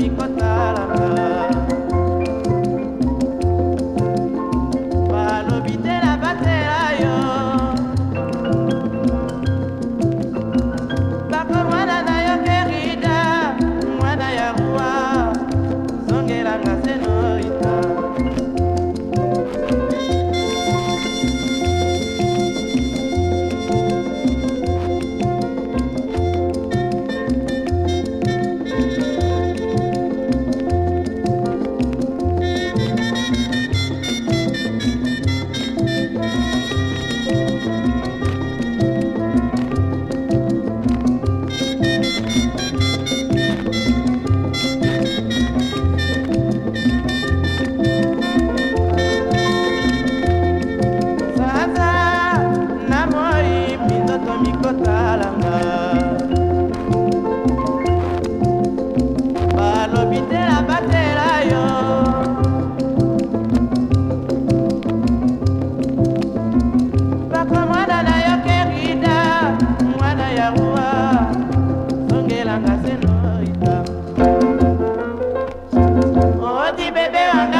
mi corazón. bebê andar.